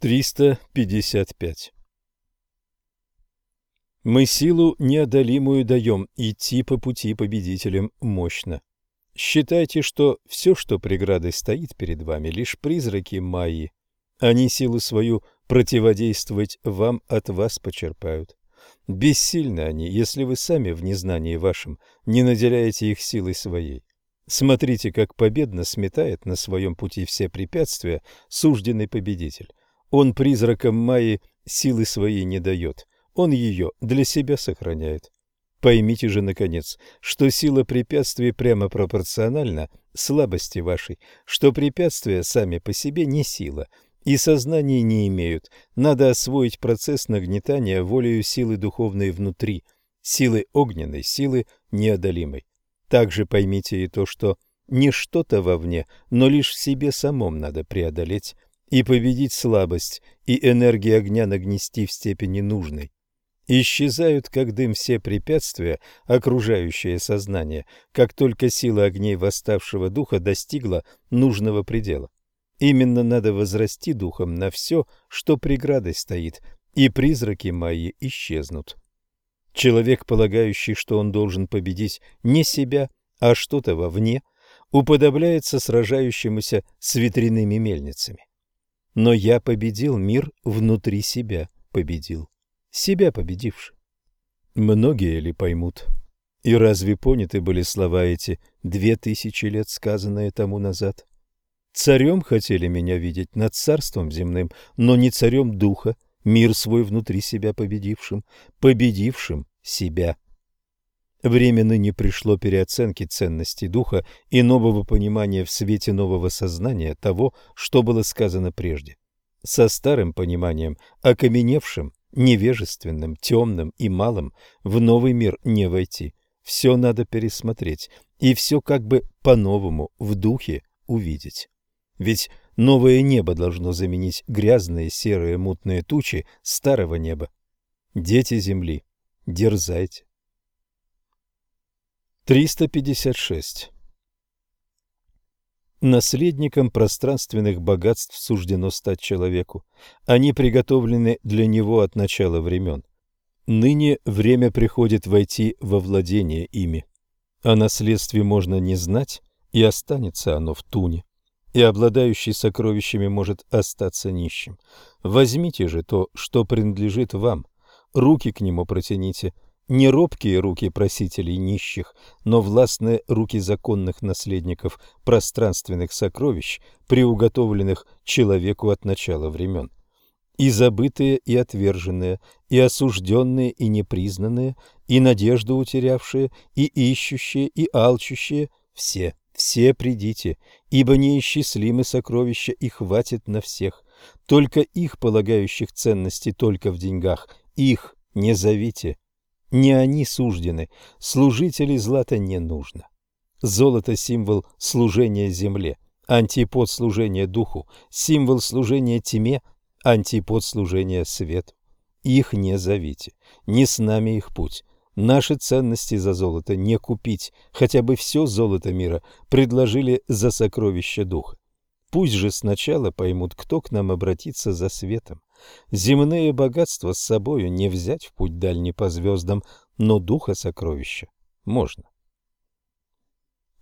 355. Мы силу неодолимую даем, идти по пути победителям мощно. Считайте, что все, что преградой стоит перед вами, лишь призраки Майи. Они силу свою противодействовать вам от вас почерпают. Бессильны они, если вы сами в незнании вашем не наделяете их силой своей. Смотрите, как победно сметает на своем пути все препятствия сужденный победитель. Он призракам Майи силы своей не дает, он ее для себя сохраняет. Поймите же, наконец, что сила препятствий прямо пропорциональна слабости вашей, что препятствия сами по себе не сила и сознания не имеют. Надо освоить процесс нагнетания волею силы духовной внутри, силы огненной, силы неодолимой. Также поймите и то, что не что-то вовне, но лишь в себе самом надо преодолеть и победить слабость, и энергии огня нагнести в степени нужной. Исчезают, как дым, все препятствия, окружающее сознание, как только сила огней восставшего духа достигла нужного предела. Именно надо возрасти духом на все, что преградой стоит, и призраки мои исчезнут. Человек, полагающий, что он должен победить не себя, а что-то вовне, уподобляется сражающемуся с ветряными мельницами. Но я победил мир внутри себя, победил, себя победивший. Многие ли поймут? И разве поняты были слова эти две тысячи лет, сказанные тому назад? Царем хотели меня видеть над царством земным, но не царем духа, мир свой внутри себя победившим, победившим себя. Время ныне пришло переоценки ценности духа и нового понимания в свете нового сознания того, что было сказано прежде. Со старым пониманием, окаменевшим, невежественным, темным и малым, в новый мир не войти. Все надо пересмотреть и все как бы по-новому в духе увидеть. Ведь новое небо должно заменить грязные серые мутные тучи старого неба. Дети земли, дерзайте. 356. Наследником пространственных богатств суждено стать человеку. Они приготовлены для него от начала времен. Ныне время приходит войти во владение ими. О наследстве можно не знать, и останется оно в туне. И обладающий сокровищами может остаться нищим. Возьмите же то, что принадлежит вам, руки к нему протяните – не робкие руки просителей нищих, но властные руки законных наследников пространственных сокровищ, приуготовленных человеку от начала времен. И забытые, и отверженные, и осужденные, и непризнанные, и надежду утерявшие, и ищущие, и алчущие – все, все придите, ибо неисчислимы сокровища и хватит на всех. Только их, полагающих ценности только в деньгах, их не зовите, не они суждены, служителей злата не нужно. Золото – символ служения земле, антипод служения духу, символ служения тьме, антипод служения свету. Их не зовите, не с нами их путь. Наши ценности за золото не купить, хотя бы все золото мира предложили за сокровище духа. Пусть же сначала поймут, кто к нам обратится за светом. Земные богатства с собою не взять в путь дальний по звездам, но духа сокровища можно.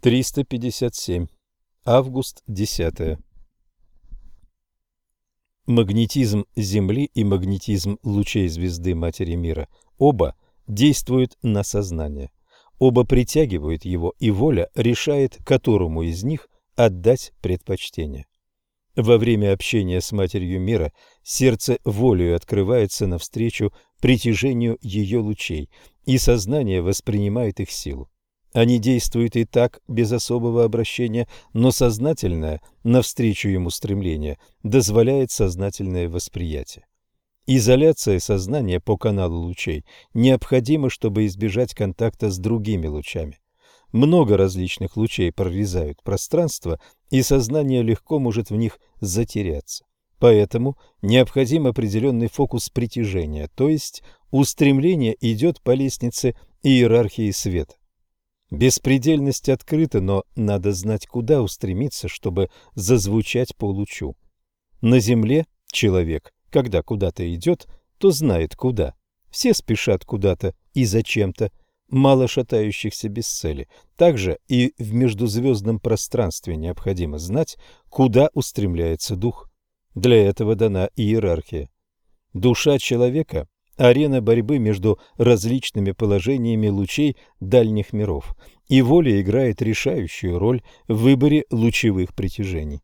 357. Август 10. Магнетизм Земли и магнетизм лучей звезды Матери Мира оба действуют на сознание. Оба притягивают его, и воля решает, которому из них отдать предпочтение. Во время общения с Матерью Мира сердце волею открывается навстречу притяжению ее лучей, и сознание воспринимает их силу. Они действуют и так, без особого обращения, но сознательное, навстречу ему стремление, дозволяет сознательное восприятие. Изоляция сознания по каналу лучей необходима, чтобы избежать контакта с другими лучами. Много различных лучей прорезают пространство, и сознание легко может в них затеряться. Поэтому необходим определенный фокус притяжения, то есть устремление идет по лестнице иерархии света. Беспредельность открыта, но надо знать, куда устремиться, чтобы зазвучать по лучу. На Земле Человек, когда куда-то идет, то знает куда. Все спешат куда-то и зачем-то, мало шатающихся без цели. Также и в междузвездном пространстве необходимо знать, куда устремляется дух. Для этого дана иерархия. Душа человека – арена борьбы между различными положениями лучей дальних миров, и воля играет решающую роль в выборе лучевых притяжений.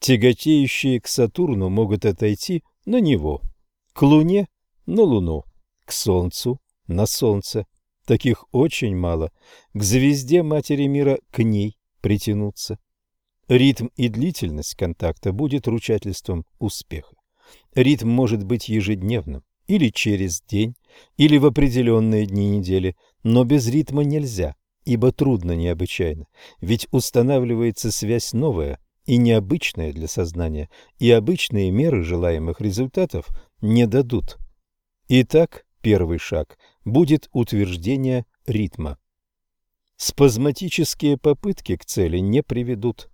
Тяготеющие к Сатурну могут отойти на него, к Луне – на Луну, к Солнцу – на Солнце. Таких очень мало. К звезде Матери Мира – к ней притянуться. Ритм и длительность контакта будет ручательством успеха. Ритм может быть ежедневным, или через день, или в определенные дни недели, но без ритма нельзя, ибо трудно необычайно, ведь устанавливается связь новая и необычная для сознания, и обычные меры желаемых результатов не дадут. Итак, первый шаг будет утверждение ритма. Спазматические попытки к цели не приведут.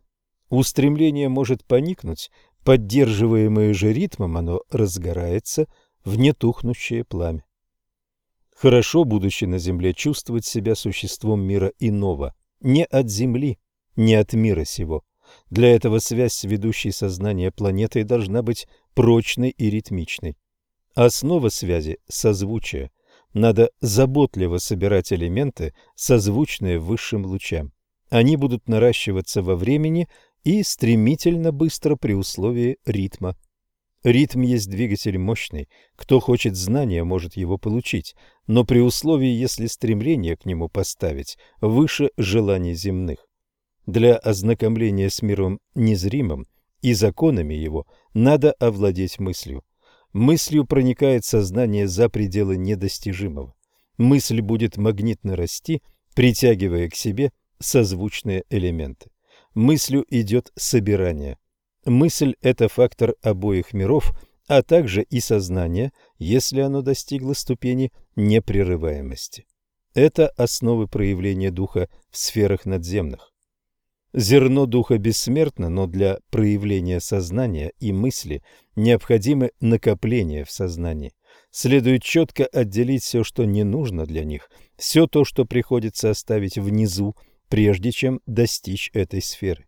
Устремление может поникнуть, поддерживаемое же ритмом оно разгорается в нетухнущее пламя. Хорошо, будучи на земле, чувствовать себя существом мира иного, не от земли, не от мира сего. Для этого связь с ведущей сознание планетой должна быть прочной и ритмичной. Основа связи – созвучие. Надо заботливо собирать элементы, созвучные высшим лучам. Они будут наращиваться во времени и стремительно быстро при условии ритма. Ритм есть двигатель мощный. Кто хочет знания, может его получить, но при условии, если стремление к нему поставить выше желаний земных. Для ознакомления с миром незримым и законами его надо овладеть мыслью. Мыслью проникает сознание за пределы недостижимого. Мысль будет магнитно расти, притягивая к себе созвучные элементы мыслью идет собирание. Мысль – это фактор обоих миров, а также и сознание, если оно достигло ступени непрерываемости. Это основы проявления духа в сферах надземных. Зерно духа бессмертно, но для проявления сознания и мысли необходимы накопления в сознании. Следует четко отделить все, что не нужно для них, все то, что приходится оставить внизу, прежде чем достичь этой сферы.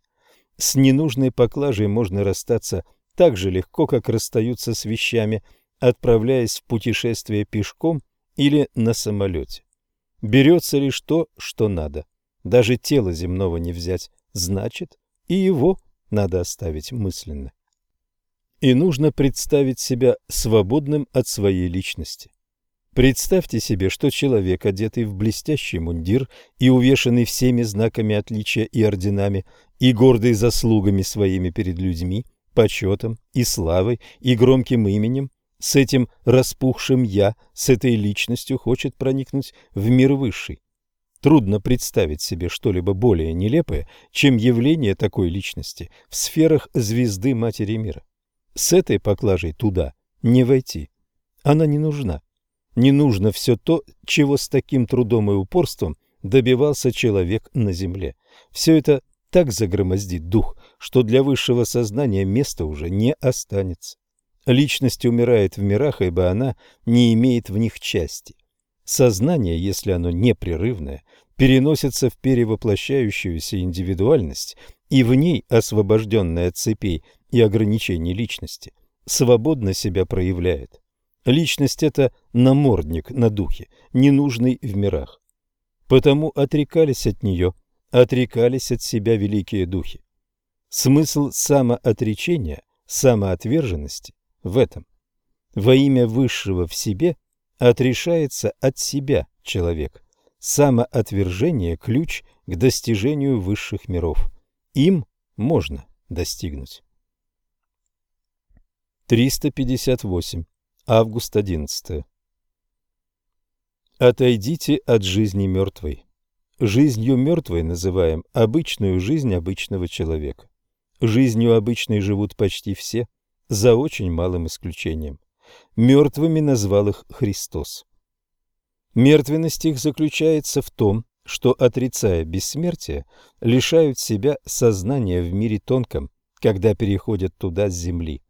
С ненужной поклажей можно расстаться так же легко, как расстаются с вещами, отправляясь в путешествие пешком или на самолете. Берется лишь то, что надо. Даже тело земного не взять, значит, и его надо оставить мысленно. И нужно представить себя свободным от своей личности. Представьте себе, что человек, одетый в блестящий мундир и увешанный всеми знаками отличия и орденами, и гордый заслугами своими перед людьми, почетом и славой и громким именем, с этим распухшим «я», с этой личностью хочет проникнуть в мир высший. Трудно представить себе что-либо более нелепое, чем явление такой личности в сферах звезды Матери Мира. С этой поклажей туда не войти. Она не нужна. Не нужно все то, чего с таким трудом и упорством добивался человек на земле. Все это так загромоздит дух, что для высшего сознания места уже не останется. Личность умирает в мирах, ибо она не имеет в них части. Сознание, если оно непрерывное, переносится в перевоплощающуюся индивидуальность, и в ней, освобожденная от цепей и ограничений личности, свободно себя проявляет. Личность – это намордник на духе, ненужный в мирах. Потому отрекались от нее, отрекались от себя великие духи. Смысл самоотречения, самоотверженности в этом. Во имя высшего в себе отрешается от себя человек. Самоотвержение – ключ к достижению высших миров. Им можно достигнуть. 358. Август 11. Отойдите от жизни мертвой. Жизнью мертвой называем обычную жизнь обычного человека. Жизнью обычной живут почти все, за очень малым исключением. Мертвыми назвал их Христос. Мертвенность их заключается в том, что, отрицая бессмертие, лишают себя сознания в мире тонком, когда переходят туда с земли.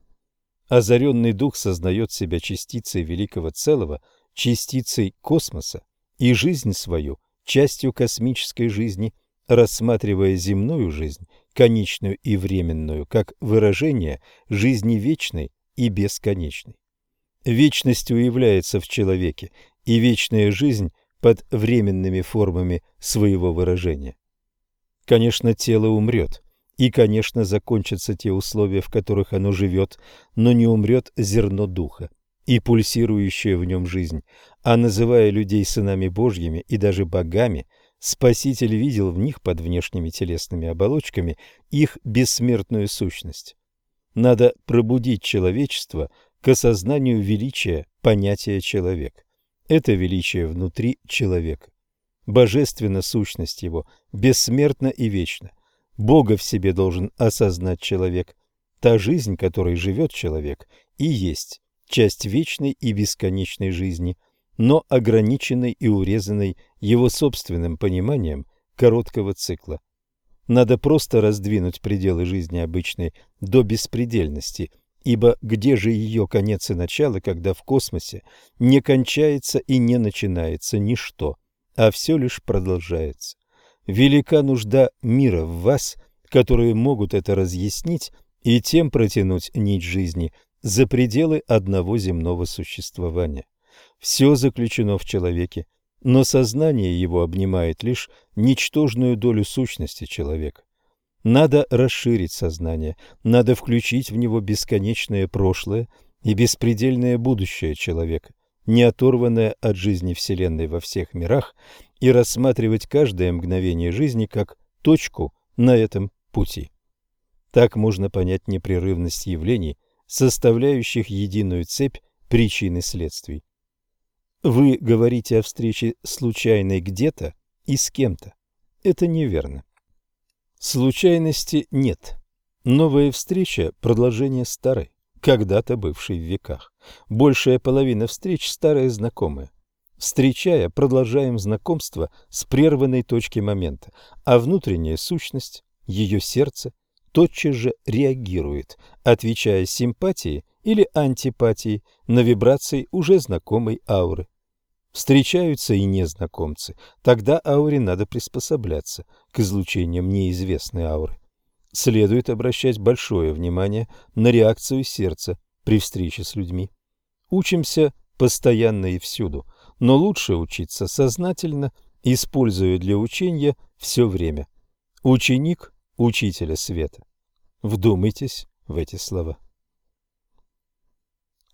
Озаренный дух сознает себя частицей великого целого, частицей космоса, и жизнь свою частью космической жизни, рассматривая земную жизнь, конечную и временную, как выражение жизни вечной и бесконечной. Вечность уявляется в человеке, и вечная жизнь под временными формами своего выражения. Конечно, тело умрет, и, конечно, закончатся те условия, в которых оно живет, но не умрет зерно духа и пульсирующая в нем жизнь, а называя людей сынами Божьими и даже богами, Спаситель видел в них под внешними телесными оболочками их бессмертную сущность. Надо пробудить человечество к осознанию величия понятия человек. Это величие внутри человека. Божественна сущность его, бессмертна и вечна. Бога в себе должен осознать человек. Та жизнь, которой живет человек, и есть часть вечной и бесконечной жизни, но ограниченной и урезанной его собственным пониманием короткого цикла. Надо просто раздвинуть пределы жизни обычной до беспредельности, ибо где же ее конец и начало, когда в космосе не кончается и не начинается ничто, а все лишь продолжается. Велика нужда мира в вас, которые могут это разъяснить и тем протянуть нить жизни за пределы одного земного существования. Все заключено в человеке, но сознание его обнимает лишь ничтожную долю сущности человека. Надо расширить сознание, надо включить в него бесконечное прошлое и беспредельное будущее человека, не оторванное от жизни Вселенной во всех мирах, и рассматривать каждое мгновение жизни как точку на этом пути. Так можно понять непрерывность явлений, составляющих единую цепь причин и следствий. Вы говорите о встрече случайной где-то и с кем-то. Это неверно. Случайности нет. Новая встреча – продолжение старой, когда-то бывшей в веках. Большая половина встреч – старые знакомые. Встречая, продолжаем знакомство с прерванной точки момента, а внутренняя сущность, ее сердце, тотчас же реагирует, отвечая симпатией или антипатией на вибрации уже знакомой ауры. Встречаются и незнакомцы, тогда ауре надо приспосабляться к излучениям неизвестной ауры. Следует обращать большое внимание на реакцию сердца при встрече с людьми. Учимся постоянно и всюду, но лучше учиться сознательно, используя для учения все время. Ученик учителя света. Вдумайтесь в эти слова.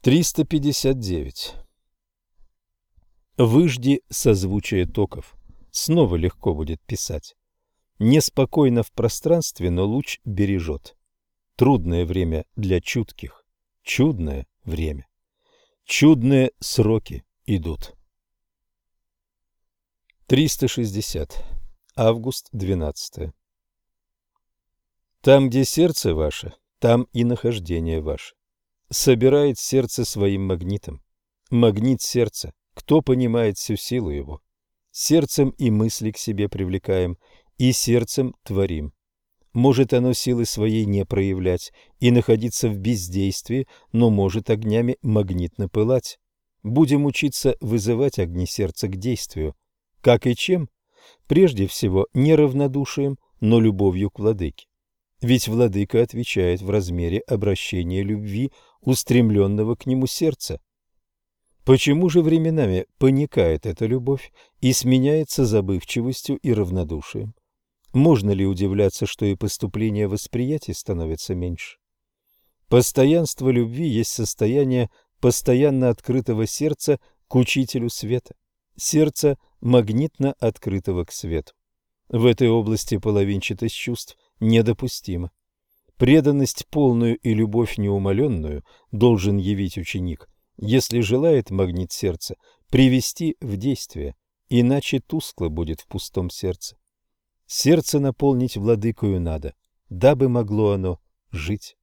359. Выжди созвучие токов. Снова легко будет писать. Неспокойно в пространстве, но луч бережет. Трудное время для чутких. Чудное время. Чудные сроки идут. 360. Август 12. Там, где сердце ваше, там и нахождение ваше. Собирает сердце своим магнитом. Магнит сердца. Кто понимает всю силу его? Сердцем и мысли к себе привлекаем, и сердцем творим. Может оно силы своей не проявлять и находиться в бездействии, но может огнями магнитно пылать. Будем учиться вызывать огни сердца к действию. Как и чем? Прежде всего, не равнодушием, но любовью к владыке. Ведь владыка отвечает в размере обращения любви, устремленного к нему сердца. Почему же временами паникает эта любовь и сменяется забывчивостью и равнодушием? Можно ли удивляться, что и поступление восприятий становится меньше? Постоянство любви есть состояние постоянно открытого сердца к учителю света сердца магнитно открытого к свету. В этой области половинчатость чувств недопустима. Преданность полную и любовь неумоленную должен явить ученик, если желает магнит сердца привести в действие, иначе тускло будет в пустом сердце. Сердце наполнить владыкою надо, дабы могло оно жить.